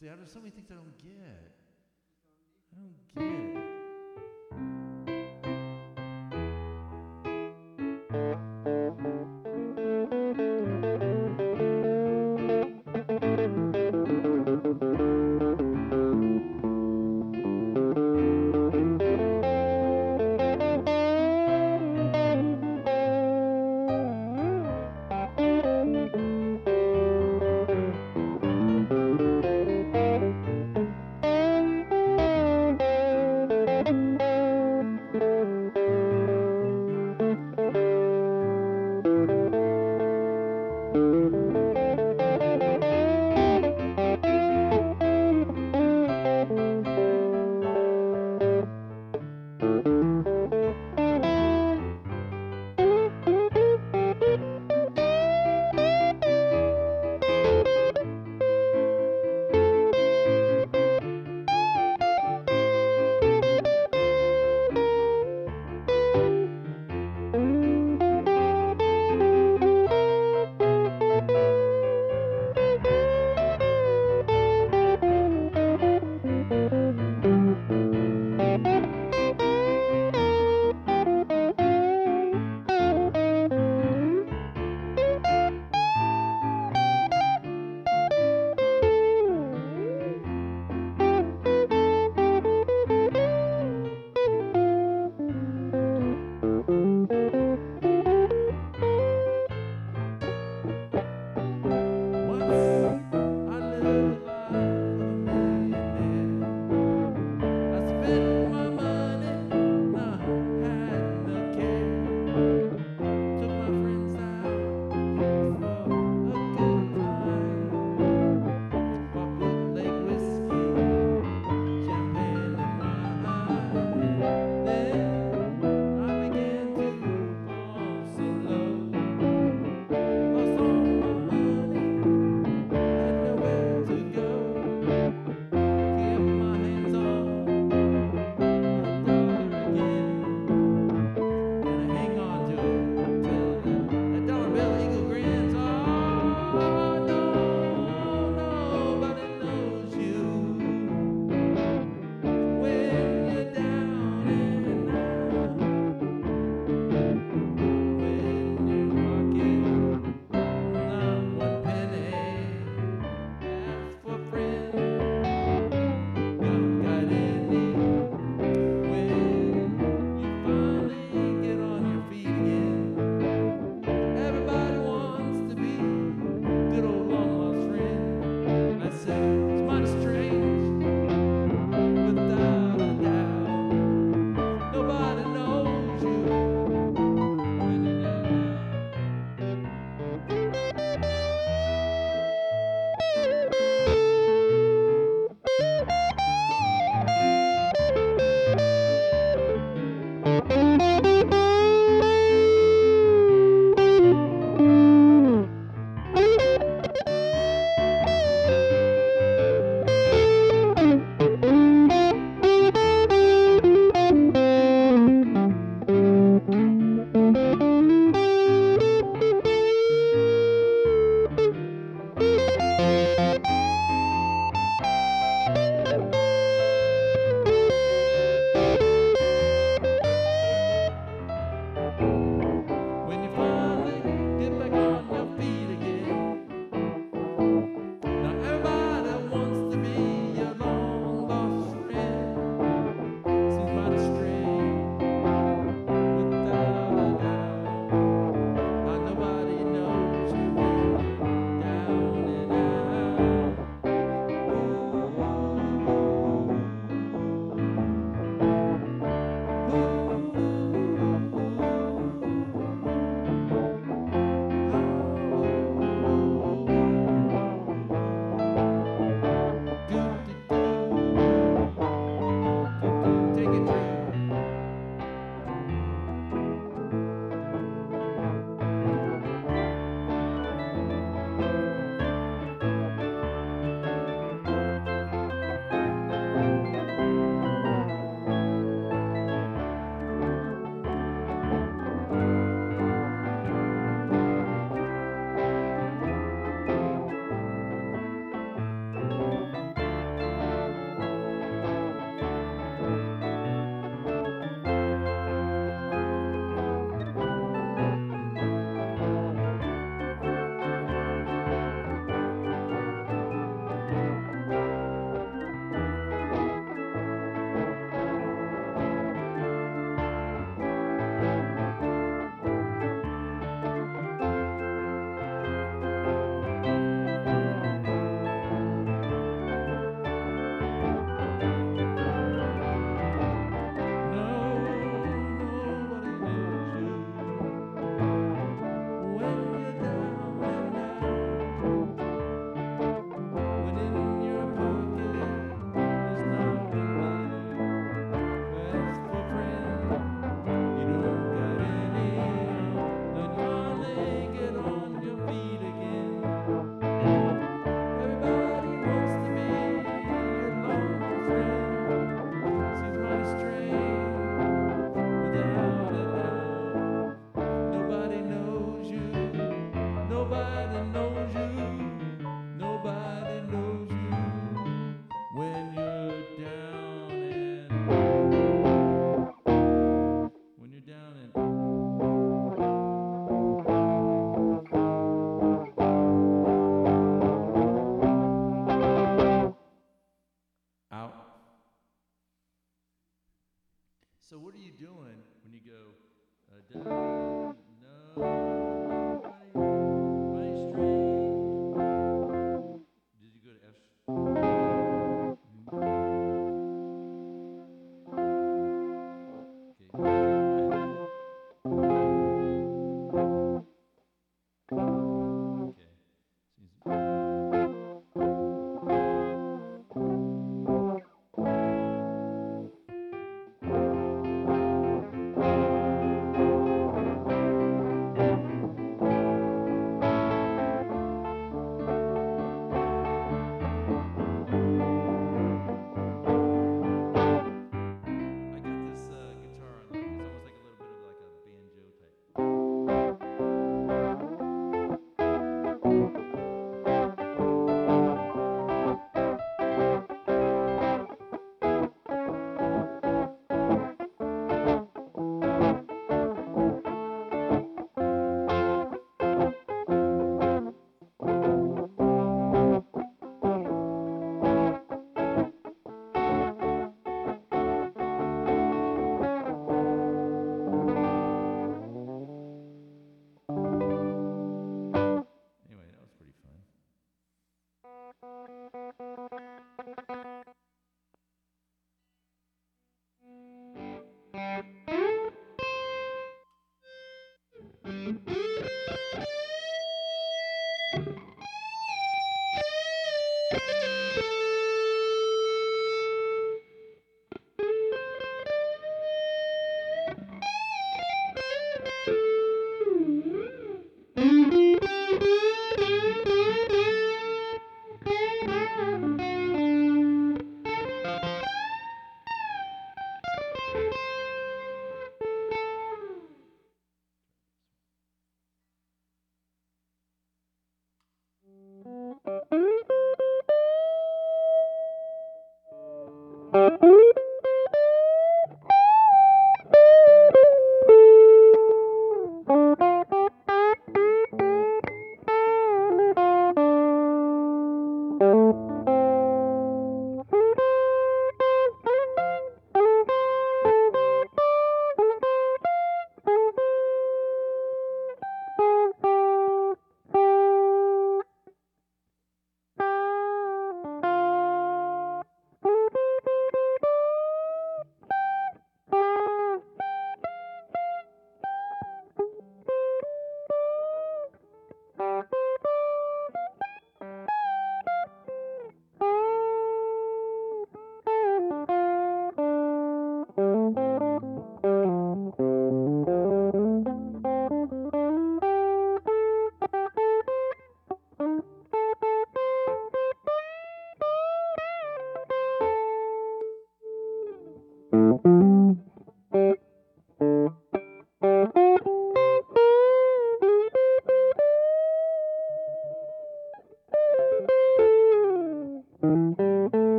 See, there's so many things I don't get. I don't get.